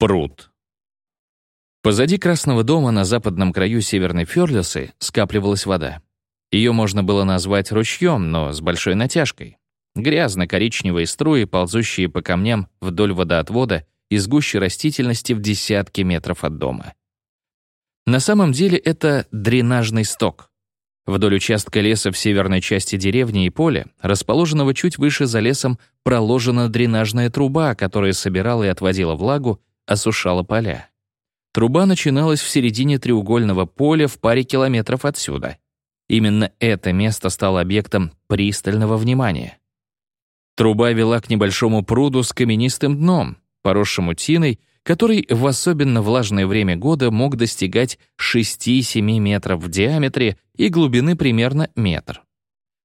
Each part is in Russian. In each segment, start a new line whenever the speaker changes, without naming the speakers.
Пруд. Позади Красного дома на западном краю Северной Фёрлисы скапливалась вода. Ее можно было назвать ручьем, но с большой натяжкой. Грязно-коричневые струи, ползущие по камням вдоль водоотвода из гущи растительности в десятки метров от дома. На самом деле это дренажный сток. Вдоль участка леса в северной части деревни и поля, расположенного чуть выше за лесом, проложена дренажная труба, которая собирала и отводила влагу, осушала поля. Труба начиналась в середине треугольного поля в паре километров отсюда. Именно это место стало объектом пристального внимания. Труба вела к небольшому пруду с каменистым дном, поросшему тиной, который в особенно влажное время года мог достигать 6-7 метров в диаметре и глубины примерно метр.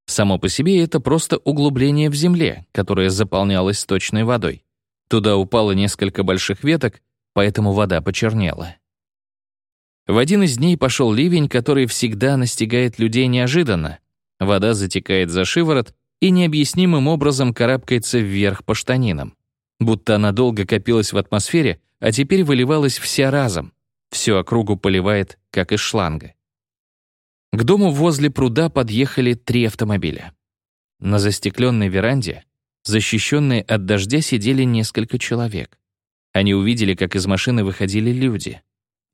Само по себе это просто углубление в земле, которое заполнялось сточной водой. Туда упало несколько больших веток, поэтому вода почернела. В один из дней пошел ливень, который всегда настигает людей неожиданно. Вода затекает за шиворот и необъяснимым образом карабкается вверх по штанинам. Будто она долго копилась в атмосфере, а теперь выливалась вся разом. Всю округу поливает, как из шланга. К дому возле пруда подъехали три автомобиля. На застекленной веранде, защищенные от дождя, сидели несколько человек. Они увидели, как из машины выходили люди.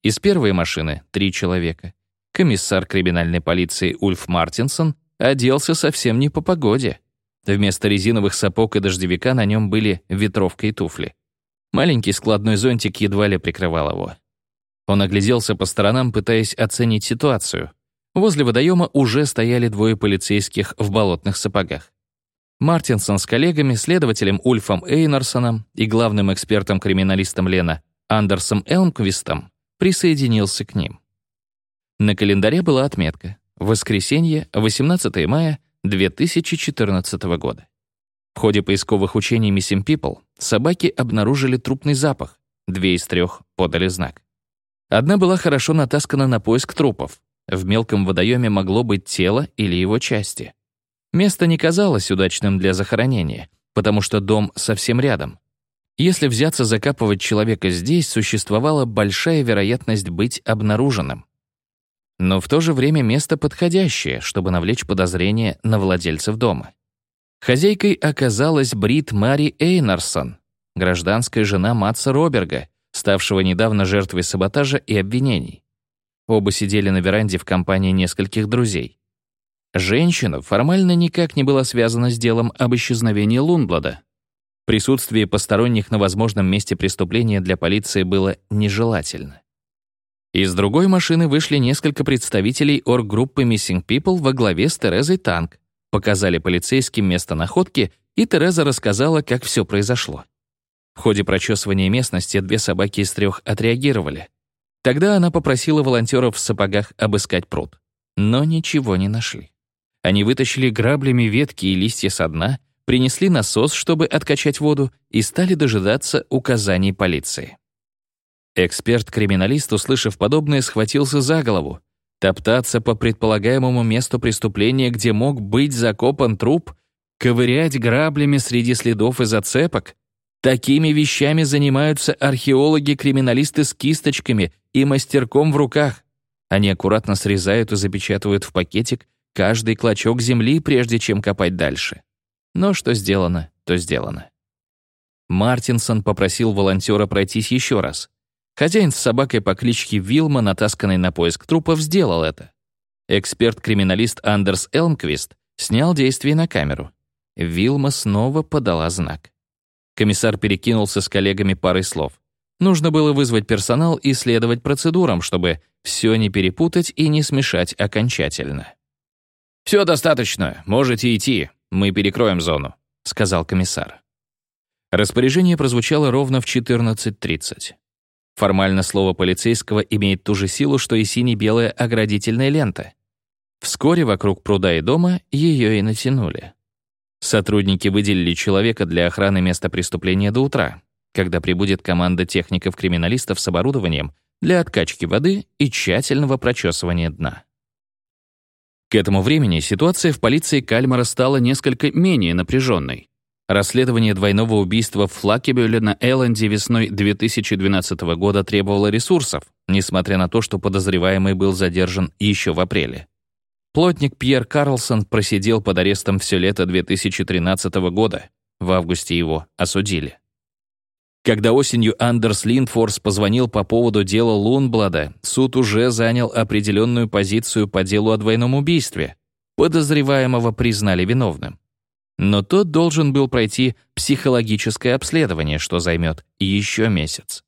Из первой машины — три человека. Комиссар криминальной полиции Ульф Мартинсон оделся совсем не по погоде. Вместо резиновых сапог и дождевика на нем были ветровка и туфли. Маленький складной зонтик едва ли прикрывал его. Он огляделся по сторонам, пытаясь оценить ситуацию. Возле водоема уже стояли двое полицейских в болотных сапогах. Мартинсон с коллегами, следователем Ульфом Эйнарсоном и главным экспертом-криминалистом Лена Андерсом Элмквистом присоединился к ним. На календаре была отметка «Воскресенье, 18 мая 2014 года». В ходе поисковых учений Missing People собаки обнаружили трупный запах, две из трех подали знак. Одна была хорошо натаскана на поиск трупов. В мелком водоеме могло быть тело или его части. Место не казалось удачным для захоронения, потому что дом совсем рядом. Если взяться закапывать человека здесь, существовала большая вероятность быть обнаруженным. Но в то же время место подходящее, чтобы навлечь подозрение на владельцев дома. Хозяйкой оказалась Брит Мари Эйнарсон, гражданская жена Матса Роберга, ставшего недавно жертвой саботажа и обвинений. Оба сидели на веранде в компании нескольких друзей. Женщина формально никак не была связана с делом об исчезновении Лунблада. Присутствие посторонних на возможном месте преступления для полиции было нежелательно. Из другой машины вышли несколько представителей орггруппы Missing People во главе с Терезой Танк, показали полицейским место находки, и Тереза рассказала, как все произошло. В ходе прочесывания местности две собаки из трех отреагировали. Тогда она попросила волонтеров в сапогах обыскать пруд. Но ничего не нашли. Они вытащили граблями ветки и листья со дна, принесли насос, чтобы откачать воду, и стали дожидаться указаний полиции. Эксперт-криминалист, услышав подобное, схватился за голову. Топтаться по предполагаемому месту преступления, где мог быть закопан труп, ковырять граблями среди следов и зацепок. Такими вещами занимаются археологи-криминалисты с кисточками и мастерком в руках. Они аккуратно срезают и запечатывают в пакетик каждый клочок земли, прежде чем копать дальше. Но что сделано, то сделано. Мартинсон попросил волонтера пройтись еще раз. Хозяин с собакой по кличке Вилма, натасканный на поиск трупов, сделал это. Эксперт-криминалист Андерс Элмквист снял действие на камеру. Вилма снова подала знак. Комиссар перекинулся с коллегами парой слов. Нужно было вызвать персонал и следовать процедурам, чтобы все не перепутать и не смешать окончательно. «Все достаточно, можете идти, мы перекроем зону», — сказал комиссар. Распоряжение прозвучало ровно в 14.30. Формально слово полицейского имеет ту же силу, что и сине-белая оградительная лента. Вскоре вокруг пруда и дома ее и натянули. Сотрудники выделили человека для охраны места преступления до утра, когда прибудет команда техников-криминалистов с оборудованием для откачки воды и тщательного прочесывания дна. К этому времени ситуация в полиции Кальмара стала несколько менее напряженной. Расследование двойного убийства в Флакебюле на Элленде весной 2012 года требовало ресурсов, несмотря на то, что подозреваемый был задержан еще в апреле. Плотник Пьер Карлсон просидел под арестом все лето 2013 года. В августе его осудили. Когда осенью Андерс Линдфорс позвонил по поводу дела Лунблада, суд уже занял определенную позицию по делу о двойном убийстве. Подозреваемого признали виновным. Но тот должен был пройти психологическое обследование, что займет еще месяц.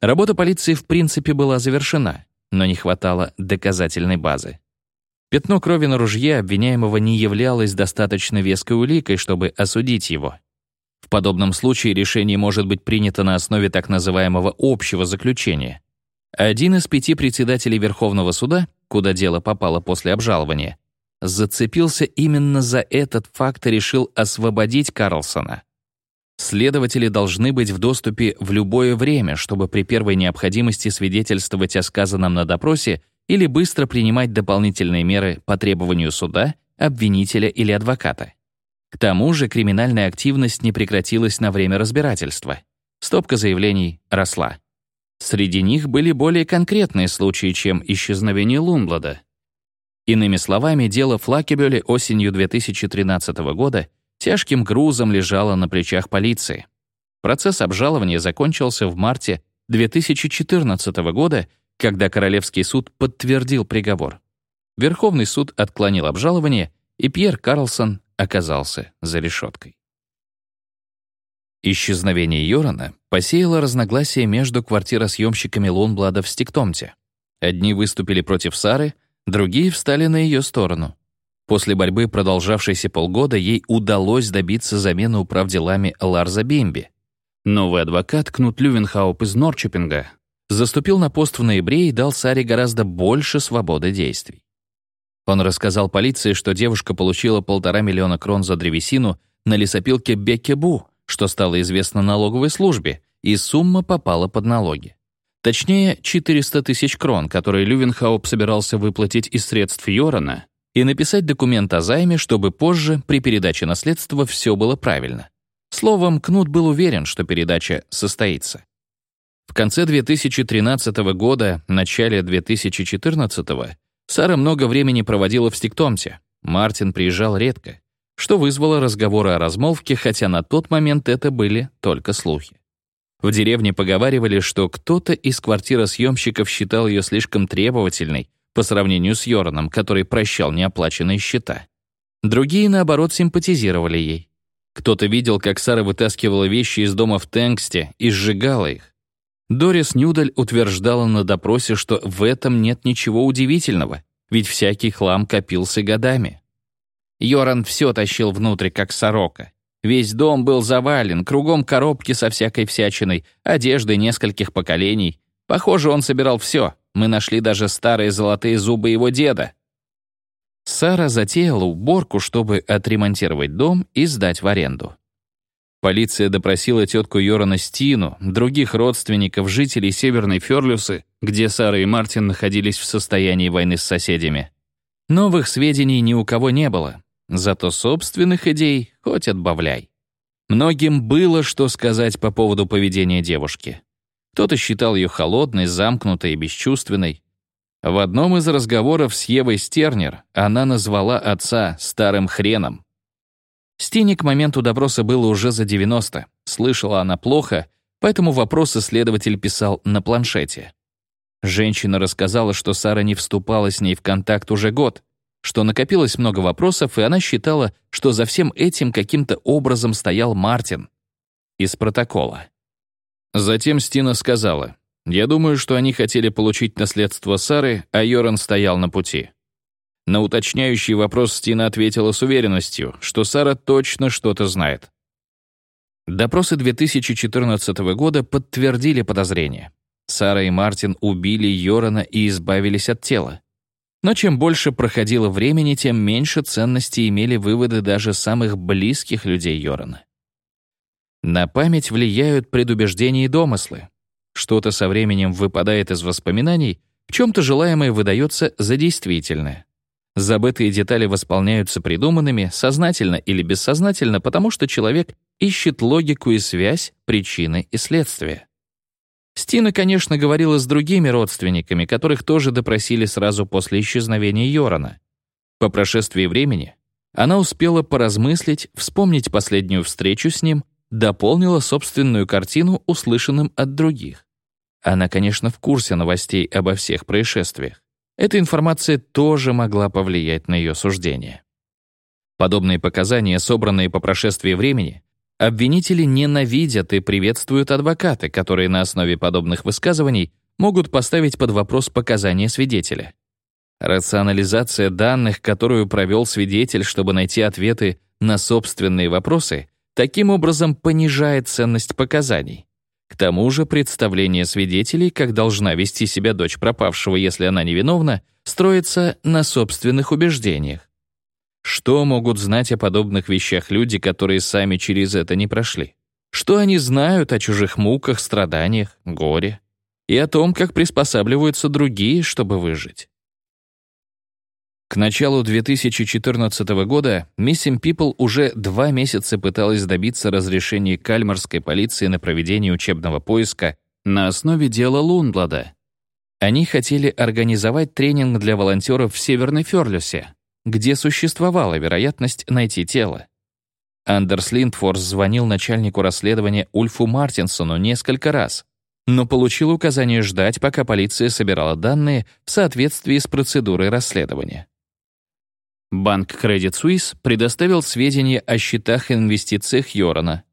Работа полиции в принципе была завершена, но не хватало доказательной базы. Пятно крови на ружье обвиняемого не являлось достаточно веской уликой, чтобы осудить его. В подобном случае решение может быть принято на основе так называемого общего заключения. Один из пяти председателей Верховного суда, куда дело попало после обжалования, зацепился именно за этот факт и решил освободить Карлсона. Следователи должны быть в доступе в любое время, чтобы при первой необходимости свидетельствовать о сказанном на допросе или быстро принимать дополнительные меры по требованию суда, обвинителя или адвоката. К тому же криминальная активность не прекратилась на время разбирательства. Стопка заявлений росла. Среди них были более конкретные случаи, чем исчезновение Лумблада. Иными словами, дело Флакебёля осенью 2013 года тяжким грузом лежало на плечах полиции. Процесс обжалования закончился в марте 2014 года, когда Королевский суд подтвердил приговор. Верховный суд отклонил обжалование, и Пьер Карлсон оказался за решеткой. Исчезновение Йорана посеяло разногласия между квартиросъемщиками Лунблада в Стиктомте. Одни выступили против Сары, другие встали на ее сторону. После борьбы, продолжавшейся полгода, ей удалось добиться замены управделами Ларза Бимби. Новый адвокат Кнут Лювенхауп из Норчепинга заступил на пост в ноябре и дал Саре гораздо больше свободы действий. Он рассказал полиции, что девушка получила полтора миллиона крон за древесину на лесопилке Беккебу, что стало известно налоговой службе, и сумма попала под налоги. Точнее, 400 тысяч крон, которые Лювенхауп собирался выплатить из средств Йорана и написать документ о займе, чтобы позже, при передаче наследства, все было правильно. Словом, Кнут был уверен, что передача состоится. В конце 2013 года, начале 2014 Сара много времени проводила в Стиктомте. Мартин приезжал редко, что вызвало разговоры о размолвке, хотя на тот момент это были только слухи. В деревне поговаривали, что кто-то из квартиросъемщиков считал ее слишком требовательной по сравнению с Йораном, который прощал неоплаченные счета. Другие, наоборот, симпатизировали ей. Кто-то видел, как Сара вытаскивала вещи из дома в Тенгсте и сжигала их. Дорис Нюдаль утверждала на допросе, что в этом нет ничего удивительного, ведь всякий хлам копился годами. Йоран все тащил внутрь, как сорока. Весь дом был завален, кругом коробки со всякой всячиной, одеждой нескольких поколений. Похоже, он собирал все. Мы нашли даже старые золотые зубы его деда. Сара затеяла уборку, чтобы отремонтировать дом и сдать в аренду. Полиция допросила тетку Йорана Стину, других родственников, жителей Северной Ферлюсы, где Сара и Мартин находились в состоянии войны с соседями. Новых сведений ни у кого не было, зато собственных идей хоть отбавляй. Многим было что сказать по поводу поведения девушки. Кто-то считал ее холодной, замкнутой и бесчувственной. В одном из разговоров с Евой Стернер она назвала отца «старым хреном». Стине к моменту допроса было уже за 90. Слышала она плохо, поэтому вопросы следователь писал на планшете. Женщина рассказала, что Сара не вступала с ней в контакт уже год, что накопилось много вопросов, и она считала, что за всем этим каким-то образом стоял Мартин. Из протокола. Затем Стина сказала, «Я думаю, что они хотели получить наследство Сары, а Йоран стоял на пути. На уточняющий вопрос Стина ответила с уверенностью, что Сара точно что-то знает. Допросы 2014 года подтвердили подозрения. Сара и Мартин убили Йорана и избавились от тела. Но чем больше проходило времени, тем меньше ценности имели выводы даже самых близких людей Йорана. На память влияют предубеждения и домыслы. Что-то со временем выпадает из воспоминаний, в чем-то желаемое выдается за действительное. Забытые детали восполняются придуманными, сознательно или бессознательно, потому что человек ищет логику и связь, причины и следствия. Стина, конечно, говорила с другими родственниками, которых тоже допросили сразу после исчезновения Йорана. По прошествии времени она успела поразмыслить, вспомнить последнюю встречу с ним, дополнила собственную картину услышанным от других. Она, конечно, в курсе новостей обо всех происшествиях. Эта информация тоже могла повлиять на ее суждение. Подобные показания, собранные по прошествии времени, обвинители ненавидят и приветствуют адвокаты, которые на основе подобных высказываний могут поставить под вопрос показания свидетеля. Рационализация данных, которую провел свидетель, чтобы найти ответы на собственные вопросы, таким образом понижает ценность показаний. К тому же представление свидетелей, как должна вести себя дочь пропавшего, если она невиновна, строится на собственных убеждениях. Что могут знать о подобных вещах люди, которые сами через это не прошли? Что они знают о чужих муках, страданиях, горе? И о том, как приспосабливаются другие, чтобы выжить? К началу 2014 года Missing People уже два месяца пыталась добиться разрешения кальмарской полиции на проведение учебного поиска на основе дела Лунблада. Они хотели организовать тренинг для волонтеров в Северной Фёрлюсе, где существовала вероятность найти тело. Андерс Линдфорс звонил начальнику расследования Ульфу Мартинсону несколько раз, но получил указание ждать, пока полиция собирала данные в соответствии с процедурой расследования. Банк Credit Suisse предоставил сведения о счетах и инвестициях Йорона.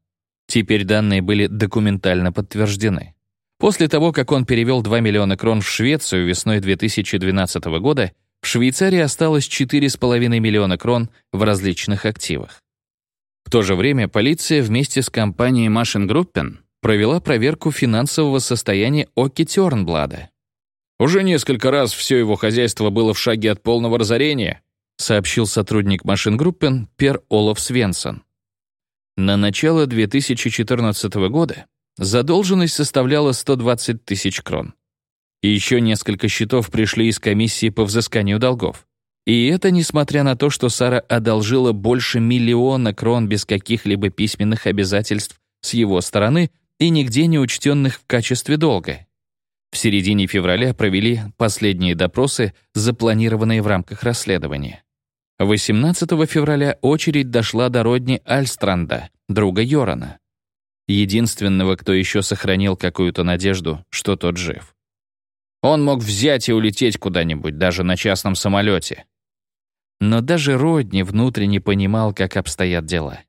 Теперь данные были документально подтверждены. После того, как он перевел 2 миллиона крон в Швецию весной 2012 года, в Швейцарии осталось 4,5 миллиона крон в различных активах. В то же время полиция вместе с компанией Машингруппен провела проверку финансового состояния Оки Тёрнблада. Уже несколько раз все его хозяйство было в шаге от полного разорения, сообщил сотрудник Машингруппен Пер Олаф Свенсон. На начало 2014 года задолженность составляла 120 тысяч крон. И еще несколько счетов пришли из комиссии по взысканию долгов. И это несмотря на то, что Сара одолжила больше миллиона крон без каких-либо письменных обязательств с его стороны и нигде не учтенных в качестве долга. В середине февраля провели последние допросы, запланированные в рамках расследования. 18 февраля очередь дошла до родни Альстранда, друга Йорана. Единственного, кто еще сохранил какую-то надежду, что тот жив. Он мог взять и улететь куда-нибудь, даже на частном самолете. Но даже Родни внутренне понимал, как обстоят дела.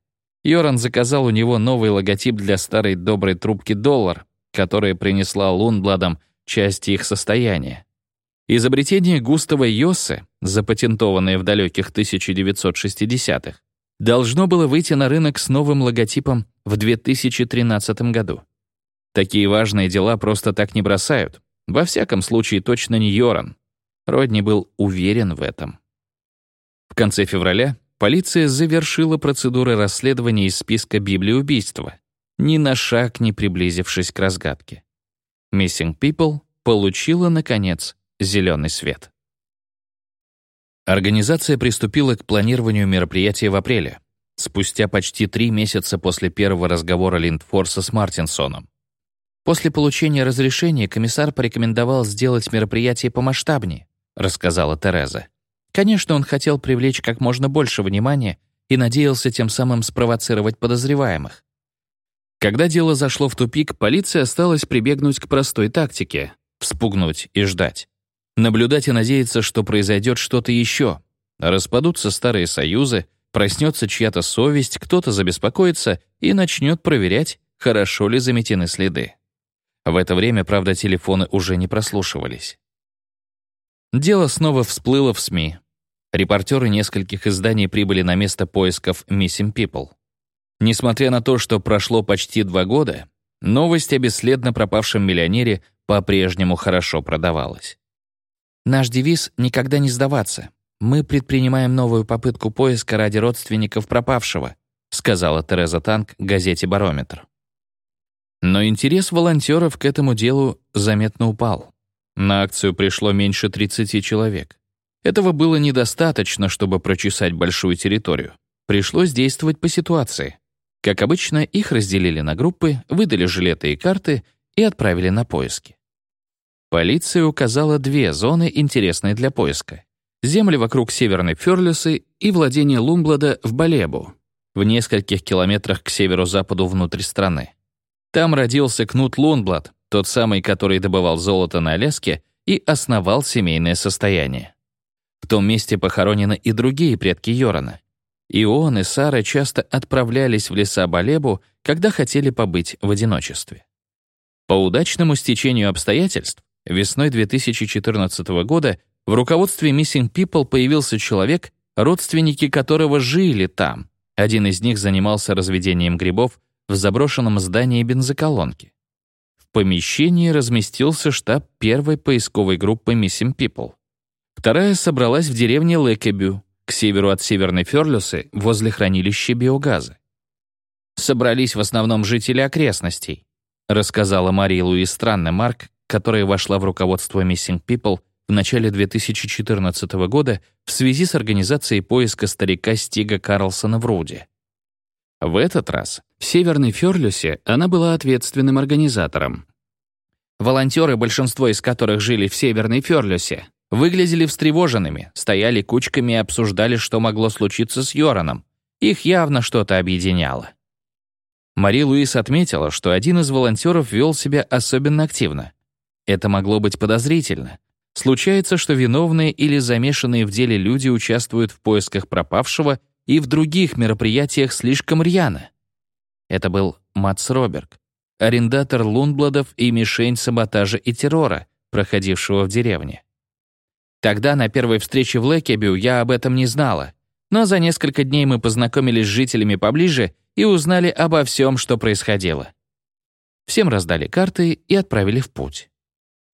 Йоран заказал у него новый логотип для старой доброй трубки «Доллар», которая принесла Лунбладам часть их состояния. Изобретение Густава Йоссе, запатентованное в далеких 1960-х, должно было выйти на рынок с новым логотипом в 2013 году. Такие важные дела просто так не бросают. Во всяком случае, точно не Йоран. Родни был уверен в этом. В конце февраля полиция завершила процедуры расследования из списка Библии убийства, ни на шаг не приблизившись к разгадке. Missing People получила, наконец, зеленый свет. Организация приступила к планированию мероприятия в апреле, спустя почти три месяца после первого разговора Линдфорса с Мартинсоном. После получения разрешения комиссар порекомендовал сделать мероприятие помасштабнее, рассказала Тереза. Конечно, он хотел привлечь как можно больше внимания и надеялся тем самым спровоцировать подозреваемых. Когда дело зашло в тупик, полиция осталась прибегнуть к простой тактике — вспугнуть и ждать. Наблюдать и надеяться, что произойдет что-то еще. Распадутся старые союзы, проснется чья-то совесть, кто-то забеспокоится и начнет проверять, хорошо ли заметены следы. В это время, правда, телефоны уже не прослушивались. Дело снова всплыло в СМИ. Репортеры нескольких изданий прибыли на место поисков Missing People. Несмотря на то, что прошло почти два года, новость о бесследно пропавшем миллионере по-прежнему хорошо продавалась. Наш девиз — никогда не сдаваться. Мы предпринимаем новую попытку поиска ради родственников пропавшего, сказала Тереза Танк газете «Барометр». Но интерес волонтеров к этому делу заметно упал. На акцию пришло меньше 30 человек. Этого было недостаточно, чтобы прочесать большую территорию. Пришлось действовать по ситуации. Как обычно, их разделили на группы, выдали жилеты и карты и отправили на поиски. Полиция указала две зоны, интересные для поиска. Земли вокруг Северной Фёрлюсы и владение Лумблада в Балебу, в нескольких километрах к северо-западу внутрь страны. Там родился Кнут Лунблад, тот самый, который добывал золото на Аляске и основал семейное состояние. В том месте похоронены и другие предки Йорана. И он, и Сара часто отправлялись в леса Балебу, когда хотели побыть в одиночестве. По удачному стечению обстоятельств, весной 2014 года в руководстве Missing People появился человек, родственники которого жили там. Один из них занимался разведением грибов в заброшенном здании бензоколонки. В помещении разместился штаб первой поисковой группы Missing People. Вторая собралась в деревне Лекебю, к северу от Северной Ферлюсы, возле хранилища биогаза. Собрались в основном жители окрестностей, рассказала Мария Луис Странне Марк, которая вошла в руководство Missing People в начале 2014 года в связи с организацией поиска старика Стига Карлсона в Руде. В этот раз в Северной Фёрлюсе она была ответственным организатором. Волонтеры, большинство из которых жили в Северной Фёрлюсе, выглядели встревоженными, стояли кучками и обсуждали, что могло случиться с Йораном. Их явно что-то объединяло. Мари Луис отметила, что один из волонтеров вел себя особенно активно. Это могло быть подозрительно. Случается, что виновные или замешанные в деле люди участвуют в поисках пропавшего и в других мероприятиях слишком рьяно. Это был Мац Роберг, арендатор Лунбладов и мишень саботажа и террора, проходившего в деревне. Тогда на первой встрече в Лэкебю я об этом не знала, но за несколько дней мы познакомились с жителями поближе и узнали обо всем, что происходило. Всем раздали карты и отправили в путь.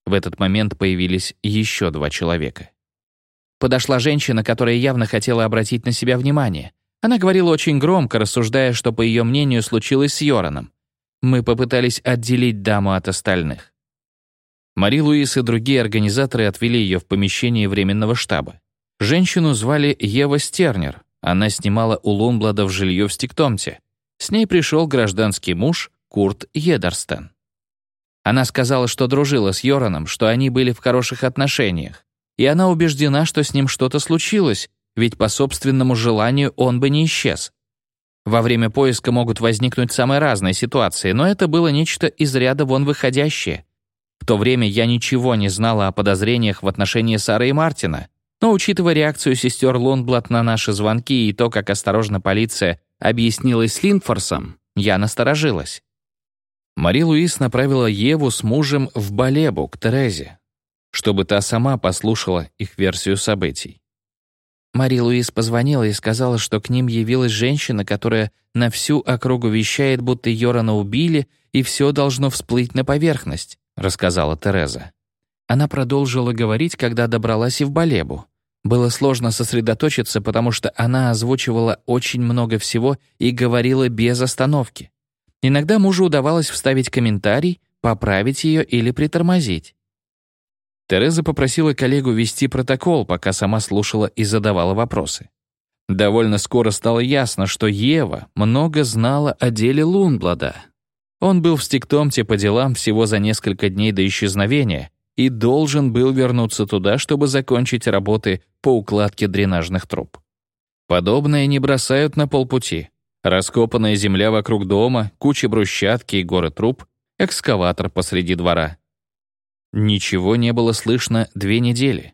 В этот момент появились еще два человека. Подошла женщина, которая явно хотела обратить на себя внимание. Она говорила очень громко, рассуждая, что, по ее мнению, случилось с Йораном. Мы попытались отделить даму от остальных. Мари Луис и другие организаторы отвели ее в помещение временного штаба. Женщину звали Ева Стернер. Она снимала у Лунбладов жилье в Стиктомте. С ней пришел гражданский муж Курт Едерстен. Она сказала, что дружила с Йораном, что они были в хороших отношениях. И она убеждена, что с ним что-то случилось, ведь по собственному желанию он бы не исчез. Во время поиска могут возникнуть самые разные ситуации, но это было нечто из ряда вон выходящее. В то время я ничего не знала о подозрениях в отношении Сары и Мартина, но учитывая реакцию сестер Лундблат на наши звонки и то, как осторожно полиция объяснилась с Линдфорсом, я насторожилась. Мари Луис направила Еву с мужем в Балебу к Терезе, чтобы та сама послушала их версию событий. Мари Луис позвонила и сказала, что к ним явилась женщина, которая на всю округу вещает, будто Йорана убили, и все должно всплыть на поверхность, рассказала Тереза. Она продолжила говорить, когда добралась и в Балебу. Было сложно сосредоточиться, потому что она озвучивала очень много всего и говорила без остановки. Иногда мужу удавалось вставить комментарий, поправить ее или притормозить. Тереза попросила коллегу вести протокол, пока сама слушала и задавала вопросы. Довольно скоро стало ясно, что Ева много знала о деле Лунблада. Он был в Стиктомте по делам всего за несколько дней до исчезновения и должен был вернуться туда, чтобы закончить работы по укладке дренажных труб. Подобное не бросают на полпути. Раскопанная земля вокруг дома, куча брусчатки и горы труб, экскаватор посреди двора. Ничего не было слышно две недели.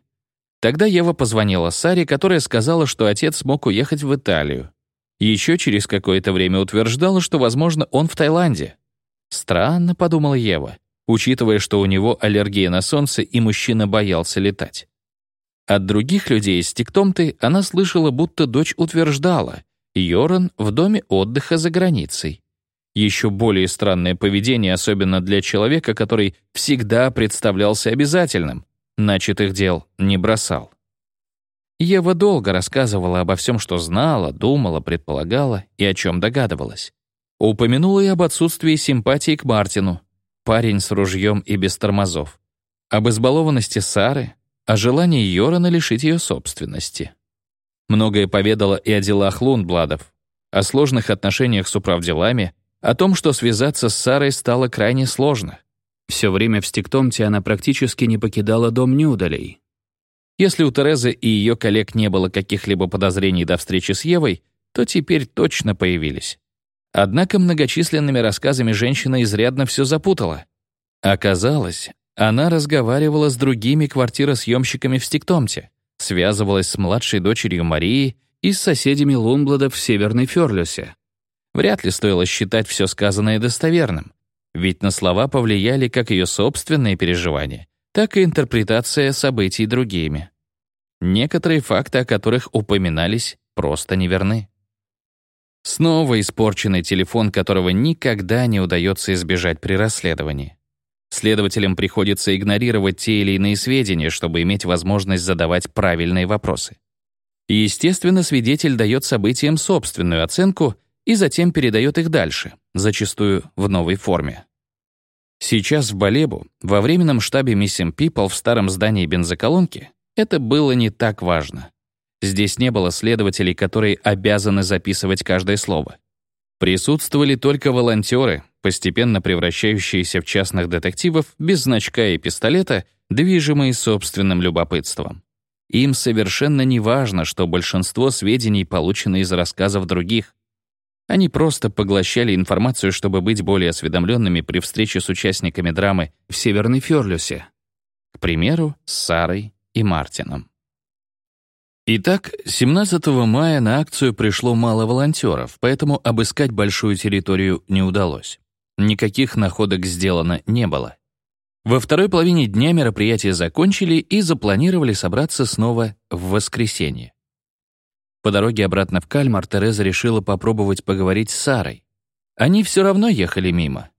Тогда Ева позвонила Саре, которая сказала, что отец смог уехать в Италию. Еще через какое-то время утверждала, что, возможно, он в Таиланде. Странно, подумала Ева, учитывая, что у него аллергия на солнце и мужчина боялся летать. От других людей из Тиктомты она слышала, будто дочь утверждала, Йоран в доме отдыха за границей. Еще более странное поведение, особенно для человека, который всегда представлялся обязательным, начатых дел не бросал. Ева долго рассказывала обо всем, что знала, думала, предполагала и о чем догадывалась. Упомянула и об отсутствии симпатии к Мартину, парень с ружьем и без тормозов, об избалованности Сары, о желании Йорана лишить ее собственности. Многое поведала и о делах Лундбладов, о сложных отношениях с управделами, о том, что связаться с Сарой стало крайне сложно. Все время в Стиктомте она практически не покидала дом Нюдалей. Если у Терезы и ее коллег не было каких-либо подозрений до встречи с Евой, то теперь точно появились. Однако многочисленными рассказами женщина изрядно все запутала. Оказалось, она разговаривала с другими квартиросъемщиками в Стиктомте, связывалась с младшей дочерью Марии и с соседями Лунбладов в Северной Фёрлюсе. Вряд ли стоило считать все сказанное достоверным, ведь на слова повлияли как ее собственные переживания, так и интерпретация событий другими. Некоторые факты, о которых упоминались, просто неверны. Снова испорченный телефон, которого никогда не удается избежать при расследовании. Следователям приходится игнорировать те или иные сведения, чтобы иметь возможность задавать правильные вопросы. Естественно, свидетель дает событиям собственную оценку и затем передает их дальше, зачастую в новой форме. Сейчас в Балебу, во временном штабе Missing People в старом здании бензоколонки, это было не так важно. Здесь не было следователей, которые обязаны записывать каждое слово. Присутствовали только волонтеры, постепенно превращающиеся в частных детективов без значка и пистолета, движимые собственным любопытством. Им совершенно не важно, что большинство сведений получены из рассказов других. Они просто поглощали информацию, чтобы быть более осведомленными при встрече с участниками драмы в Северной Фёрлюсе. К примеру, с Сарой и Мартином. Итак, 17 мая на акцию пришло мало волонтеров, поэтому обыскать большую территорию не удалось. Никаких находок сделано не было. Во второй половине дня мероприятие закончили и запланировали собраться снова в воскресенье. По дороге обратно в Кальмар Тереза решила попробовать поговорить с Сарой. Они все равно ехали мимо.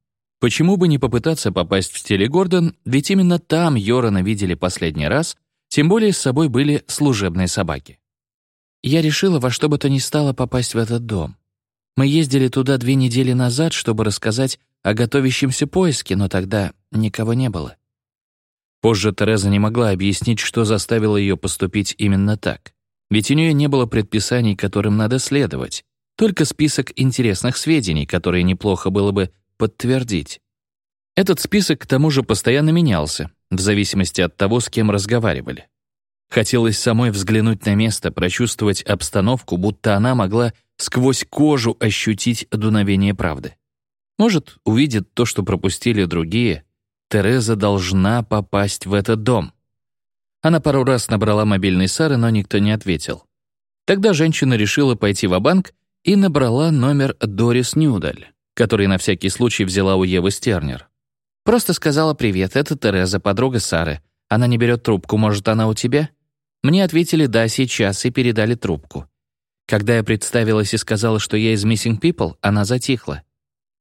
Почему бы не попытаться попасть в стиле Гордон, ведь именно там Йорана видели последний раз тем более с собой были служебные собаки. Я решила во что бы то ни стало попасть в этот дом. Мы ездили туда две недели назад, чтобы рассказать о готовящемся поиске, но тогда никого не было. Позже Тереза не могла объяснить, что заставило ее поступить именно так. Ведь у нее не было предписаний, которым надо следовать, только список интересных сведений, которые неплохо было бы подтвердить. Этот список к тому же постоянно менялся, в зависимости от того, с кем разговаривали. Хотелось самой взглянуть на место, прочувствовать обстановку, будто она могла сквозь кожу ощутить дуновение правды. Может, увидит то, что пропустили другие. Тереза должна попасть в этот дом. Она пару раз набрала мобильный Сары, но никто не ответил. Тогда женщина решила пойти в банк и набрала номер Дорис Ньюдаль, который на всякий случай взяла у Евы Стернер. Просто сказала «Привет, это Тереза, подруга Сары. Она не берет трубку, может, она у тебя?» Мне ответили «Да, сейчас» и передали трубку. Когда я представилась и сказала, что я из Missing People, она затихла.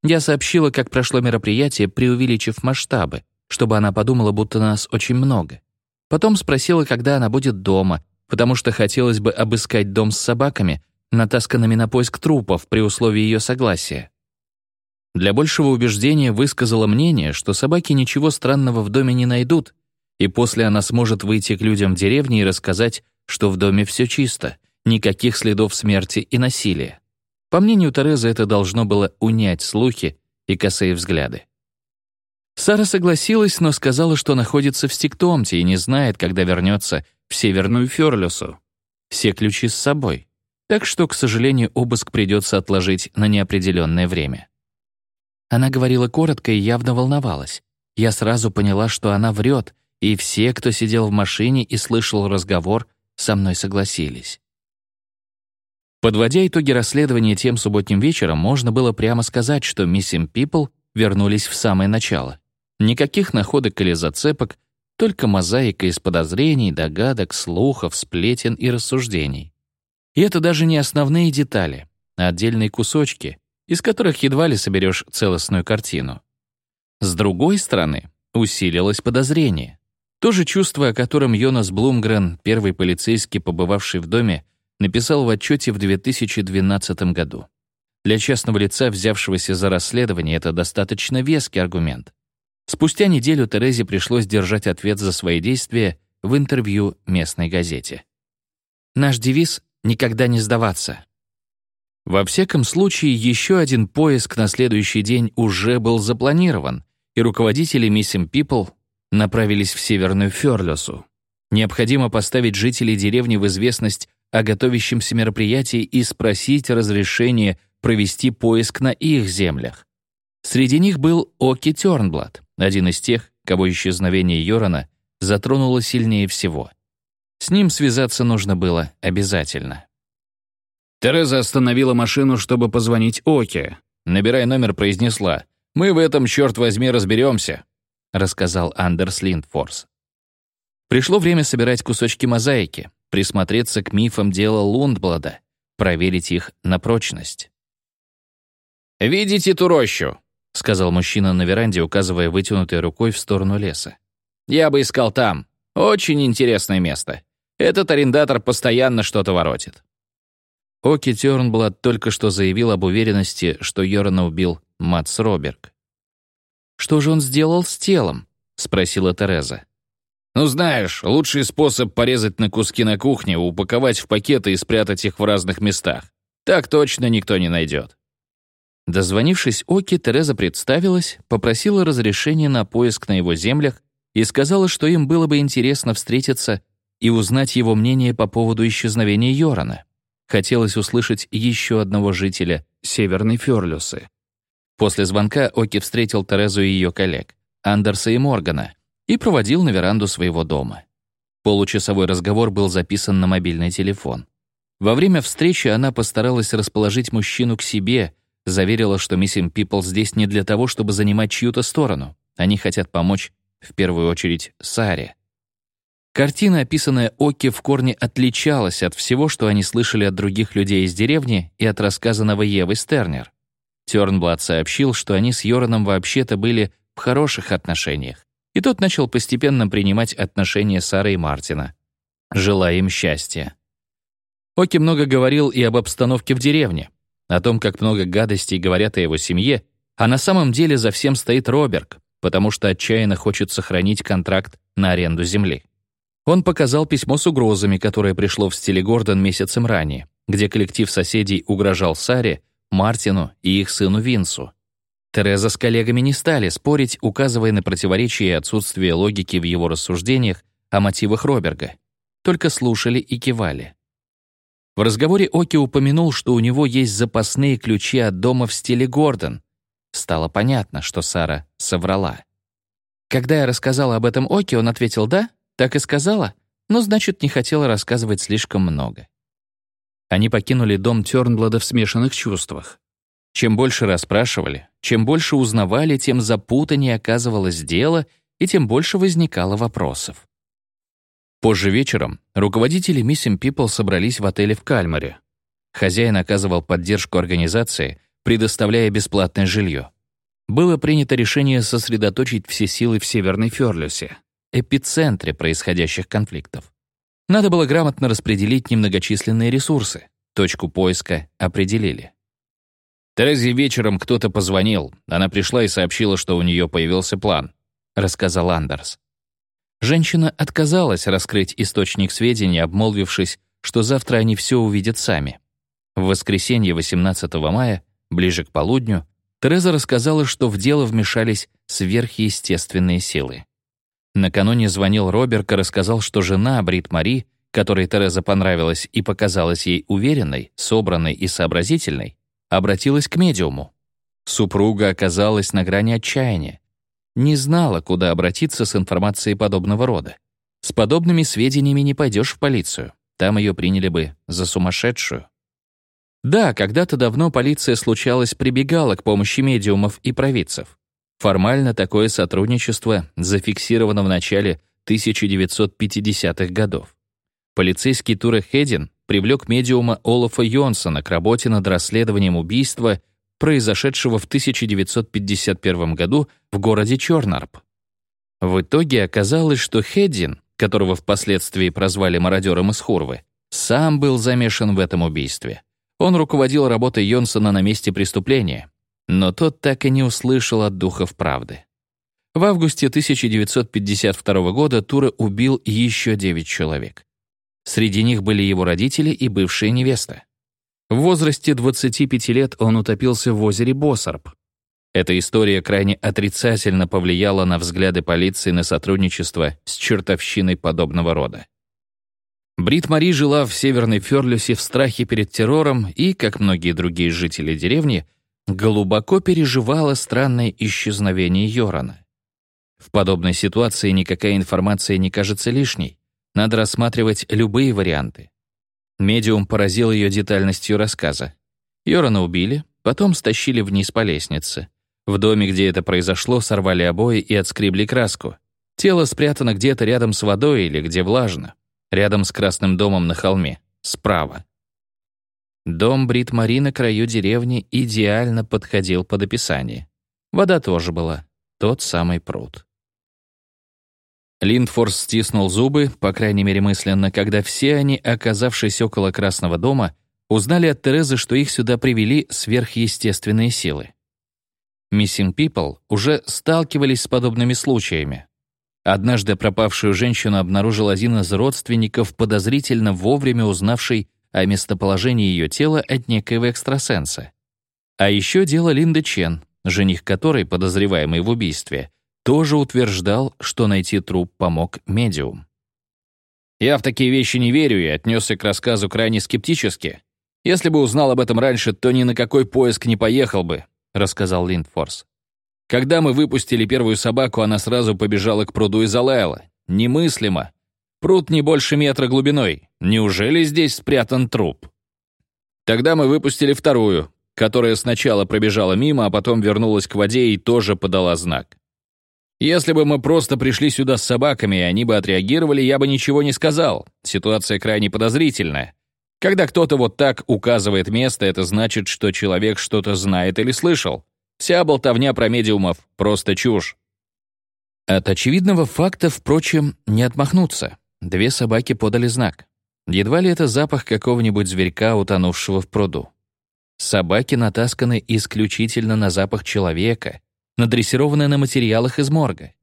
Я сообщила, как прошло мероприятие, преувеличив масштабы, чтобы она подумала, будто нас очень много. Потом спросила, когда она будет дома, потому что хотелось бы обыскать дом с собаками, натасканными на поиск трупов при условии ее согласия. Для большего убеждения высказала мнение, что собаки ничего странного в доме не найдут, и после она сможет выйти к людям в деревне и рассказать, что в доме все чисто, никаких следов смерти и насилия. По мнению Терезы, это должно было унять слухи и косые взгляды. Сара согласилась, но сказала, что находится в Стиктомте и не знает, когда вернется в Северную Фёрлюсу. Все ключи с собой. Так что, к сожалению, обыск придется отложить на неопределенное время. Она говорила коротко и явно волновалась. Я сразу поняла, что она врет, и все, кто сидел в машине и слышал разговор, со мной согласились. Подводя итоги расследования тем субботним вечером, можно было прямо сказать, что Missing People вернулись в самое начало. Никаких находок или зацепок, только мозаика из подозрений, догадок, слухов, сплетен и рассуждений. И это даже не основные детали, а отдельные кусочки, из которых едва ли соберешь целостную картину. С другой стороны, усилилось подозрение. То же чувство, о котором Йонас Блумгрен, первый полицейский, побывавший в доме, написал в отчете в 2012 году. Для частного лица, взявшегося за расследование, это достаточно веский аргумент. Спустя неделю Терезе пришлось держать ответ за свои действия в интервью местной газете. «Наш девиз — никогда не сдаваться». Во всяком случае, еще один поиск на следующий день уже был запланирован, и руководители Missing People направились в Северную Фёрлёсу. Необходимо поставить жителей деревни в известность о готовящемся мероприятии и спросить разрешение провести поиск на их землях. Среди них был Оки Тёрнблад, один из тех, кого исчезновение Йорана затронуло сильнее всего. С ним связаться нужно было обязательно.
Тереза остановила машину, чтобы позвонить Оке.
Набирая номер, произнесла «Мы в этом, черт возьми, разберемся», — рассказал Андерс Линдфорс. Пришло время собирать кусочки мозаики, присмотреться к мифам дела Лундблада, проверить их на прочность.
«Видите ту рощу?» — сказал мужчина на веранде, указывая вытянутой рукой в сторону леса. «Я бы искал там. Очень интересное место. Этот арендатор постоянно что-то воротит».
Оки Тёрнблад только что заявил об уверенности, что Йорана убил Матс Роберг. «Что же он сделал с телом?» — спросила Тереза.
«Ну знаешь, лучший способ порезать на куски на кухне — упаковать в пакеты и спрятать их в разных местах. Так точно никто не найдет».
Дозвонившись Оки, Тереза представилась, попросила разрешения на поиск на его землях и сказала, что им было бы интересно встретиться и узнать его мнение по поводу исчезновения Йорана. Хотелось услышать еще одного жителя Северной Фёрлюсы. После звонка Оки встретил Терезу и ее коллег, Андерса и Моргана, и проводил на веранду своего дома. Получасовой разговор был записан на мобильный телефон. Во время встречи она постаралась расположить мужчину к себе — заверила, что Missing People здесь не для того, чтобы занимать чью-то сторону. Они хотят помочь, в первую очередь, Саре. Картина, описанная Оки, в корне отличалась от всего, что они слышали от других людей из деревни и от рассказанного Евы Стернер. Тёрнблад сообщил, что они с Йораном вообще-то были в хороших отношениях, и тот начал постепенно принимать отношения Сары и Мартина, желая им счастья. Оки много говорил и об обстановке в деревне, о том, как много гадостей говорят о его семье, а на самом деле за всем стоит Роберг, потому что отчаянно хочет сохранить контракт на аренду земли. Он показал письмо с угрозами, которое пришло в стиле Гордон месяцем ранее, где коллектив соседей угрожал Саре, Мартину и их сыну Винсу. Тереза с коллегами не стали спорить, указывая на противоречие и отсутствие логики в его рассуждениях о мотивах Роберга. Только слушали и кивали. В разговоре Оки упомянул, что у него есть запасные ключи от дома в стиле Гордон. Стало понятно, что Сара соврала. Когда я рассказала об этом Оки, он ответил «да», так и сказала, но, значит, не хотела рассказывать слишком много. Они покинули дом Тёрнблада в смешанных чувствах. Чем больше расспрашивали, чем больше узнавали, тем запутаннее оказывалось дело и тем больше возникало вопросов. Позже вечером руководители Missing People собрались в отеле в Кальмаре. Хозяин оказывал поддержку организации, предоставляя бесплатное жилье. Было принято решение сосредоточить все силы в Северной Фёрлюсе, эпицентре происходящих конфликтов. Надо было грамотно распределить немногочисленные ресурсы. Точку поиска определили.
«Терезе вечером кто-то позвонил. Она пришла и сообщила, что у нее появился план», — рассказал Андерс.
Женщина отказалась раскрыть источник сведений, обмолвившись, что завтра они все увидят сами. В воскресенье 18 мая, ближе к полудню, Тереза рассказала, что в дело вмешались сверхъестественные силы. Накануне звонил Роберт и рассказал, что жена Брит Мари, которой Тереза понравилась и показалась ей уверенной, собранной и сообразительной, обратилась к медиуму. Супруга оказалась на грани отчаяния не знала, куда обратиться с информацией подобного рода. С подобными сведениями не пойдешь в полицию. Там ее приняли бы за сумасшедшую. Да, когда-то давно полиция случалось прибегала к помощи медиумов и провидцев. Формально такое сотрудничество зафиксировано в начале 1950-х годов. Полицейский Туре Хедин привлек медиума Олафа Йонсона к работе над расследованием убийства произошедшего в 1951 году в городе Чорнарп. В итоге оказалось, что Хеддин, которого впоследствии прозвали мародером из Хурвы, сам был замешан в этом убийстве. Он руководил работой Йонсона на месте преступления, но тот так и не услышал от духов правды. В августе 1952 года Тура убил еще 9 человек. Среди них были его родители и бывшая невеста. В возрасте 25 лет он утопился в озере Босарб. Эта история крайне отрицательно повлияла на взгляды полиции на сотрудничество с чертовщиной подобного рода. Брит Мари жила в Северной Ферлюсе в страхе перед террором и, как многие другие жители деревни, глубоко переживала странное исчезновение Йорана. В подобной ситуации никакая информация не кажется лишней. Надо рассматривать любые варианты. Медиум поразил ее детальностью рассказа. Йорана убили, потом стащили вниз по лестнице. В доме, где это произошло, сорвали обои и отскребли краску. Тело спрятано где-то рядом с водой или где влажно. Рядом с красным домом на холме. Справа. Дом Брит Мари на краю деревни идеально подходил под описание. Вода тоже была. Тот самый пруд. Линдфорс стиснул зубы, по крайней мере мысленно, когда все они, оказавшись около Красного дома, узнали от Терезы, что их сюда привели сверхъестественные силы. Missing People уже сталкивались с подобными случаями. Однажды пропавшую женщину обнаружил один из родственников, подозрительно вовремя узнавший о местоположении ее тела от некоего экстрасенса. А еще дело Линды Чен, жених которой, подозреваемый в убийстве, тоже утверждал, что найти труп помог медиум. «Я в такие вещи не верю и отнесся к рассказу крайне скептически. Если бы узнал об этом раньше, то ни на какой поиск не поехал бы», — рассказал Линдфорс. «Когда мы выпустили первую собаку, она сразу побежала к пруду и залаяла. Немыслимо. Пруд не больше метра глубиной. Неужели здесь спрятан труп? Тогда мы выпустили вторую, которая сначала пробежала мимо, а потом вернулась к воде и тоже подала знак. Если бы мы просто пришли сюда с собаками, и они бы отреагировали, я бы ничего не сказал. Ситуация крайне подозрительная. Когда кто-то вот так указывает место, это значит, что человек что-то знает или слышал. Вся болтовня про медиумов — просто чушь. От очевидного факта, впрочем, не отмахнуться. Две собаки подали знак. Едва ли это запах какого-нибудь зверька, утонувшего в пруду. Собаки натасканы исключительно на запах человека, надрессированы на материалах из морга.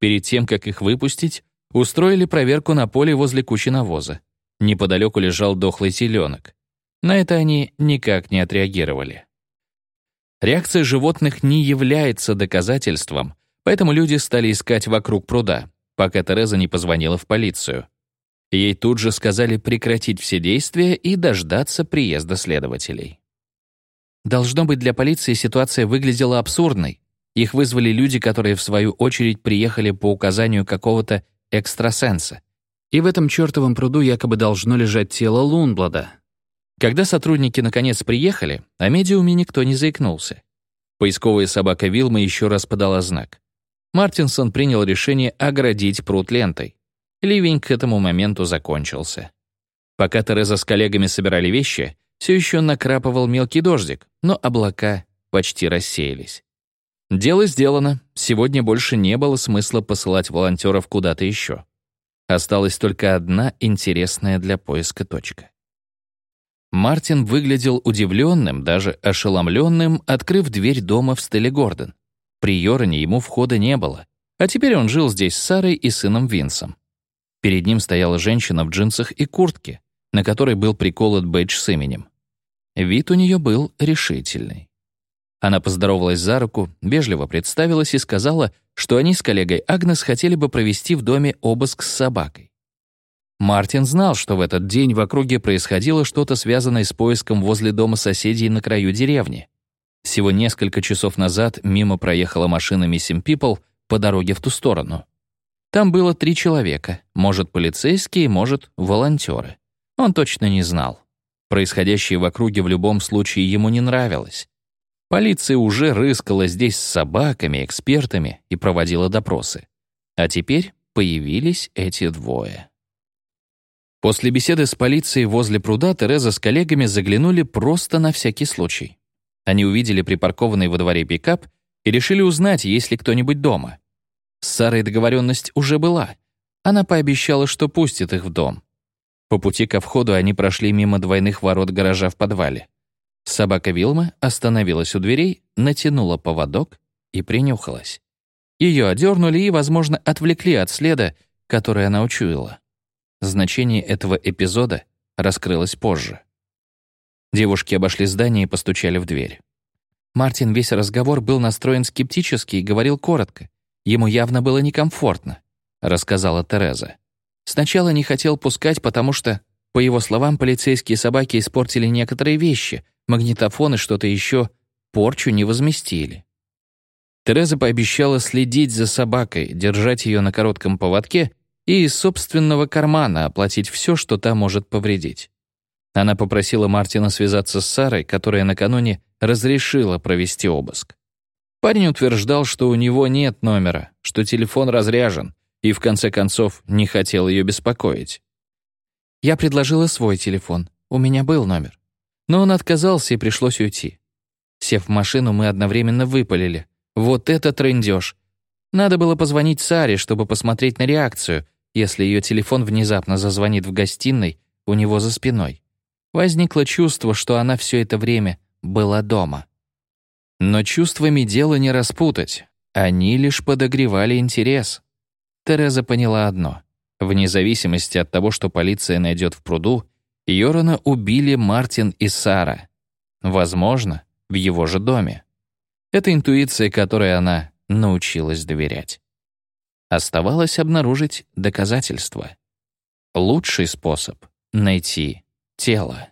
Перед тем, как их выпустить, устроили проверку на поле возле кучи навоза. Неподалеку лежал дохлый теленок. На это они никак не отреагировали. Реакция животных не является доказательством, поэтому люди стали искать вокруг пруда пока Тереза не позвонила в полицию. Ей тут же сказали прекратить все действия и дождаться приезда следователей. Должно быть, для полиции ситуация выглядела абсурдной. Их вызвали люди, которые, в свою очередь, приехали по указанию какого-то экстрасенса. И в этом чертовом пруду якобы должно лежать тело Лунблада. Когда сотрудники наконец приехали, о медиуме никто не заикнулся. Поисковая собака Вилма еще раз подала знак. Мартинсон принял решение оградить пруд лентой. Ливень к этому моменту закончился. Пока Тереза с коллегами собирали вещи, все еще накрапывал мелкий дождик, но облака почти рассеялись. Дело сделано. Сегодня больше не было смысла посылать волонтеров куда-то еще. Осталась только одна интересная для поиска точка. Мартин выглядел удивленным, даже ошеломленным, открыв дверь дома в стиле Гордон. При Йороне ему входа не было, а теперь он жил здесь с Сарой и сыном Винсом. Перед ним стояла женщина в джинсах и куртке, на которой был приколот бейдж с именем. Вид у нее был решительный. Она поздоровалась за руку, вежливо представилась и сказала, что они с коллегой Агнес хотели бы провести в доме обыск с собакой. Мартин знал, что в этот день в округе происходило что-то связанное с поиском возле дома соседей на краю деревни. Всего несколько часов назад мимо проехала машина Missing People по дороге в ту сторону. Там было три человека, может, полицейские, может, волонтеры. Он точно не знал. Происходящее в округе в любом случае ему не нравилось. Полиция уже рыскала здесь с собаками, экспертами и проводила допросы. А теперь появились эти двое. После беседы с полицией возле пруда Тереза с коллегами заглянули просто на всякий случай. Они увидели припаркованный во дворе пикап и решили узнать, есть ли кто-нибудь дома. С Сарой договоренность уже была. Она пообещала, что пустит их в дом. По пути ко входу они прошли мимо двойных ворот гаража в подвале. Собака Вилма остановилась у дверей, натянула поводок и принюхалась. Ее одернули и, возможно, отвлекли от следа, который она учуяла. Значение этого эпизода раскрылось позже. Девушки обошли здание и постучали в дверь. Мартин весь разговор был настроен скептически и говорил коротко. Ему явно было некомфортно, рассказала Тереза. Сначала не хотел пускать, потому что, по его словам, полицейские собаки испортили некоторые вещи, магнитофон и что-то еще, порчу не возместили. Тереза пообещала следить за собакой, держать ее на коротком поводке и из собственного кармана оплатить все, что та может повредить. Она попросила Мартина связаться с Сарой, которая накануне разрешила провести обыск. Парень утверждал, что у него нет номера, что телефон разряжен, и в конце концов не хотел ее беспокоить. Я предложила свой телефон, у меня был номер. Но он отказался, и пришлось уйти. Сев в машину, мы одновременно выпалили. Вот это трындеж. Надо было позвонить Саре, чтобы посмотреть на реакцию, если ее телефон внезапно зазвонит в гостиной у него за спиной. Возникло чувство, что она все это время была дома. Но чувствами дело не распутать. Они лишь подогревали интерес. Тереза поняла одно. Вне зависимости от того, что полиция найдет в пруду, Йорона убили Мартин и Сара. Возможно, в его же доме. Это интуиция, которой она научилась доверять. Оставалось обнаружить доказательства. Лучший способ — найти тело.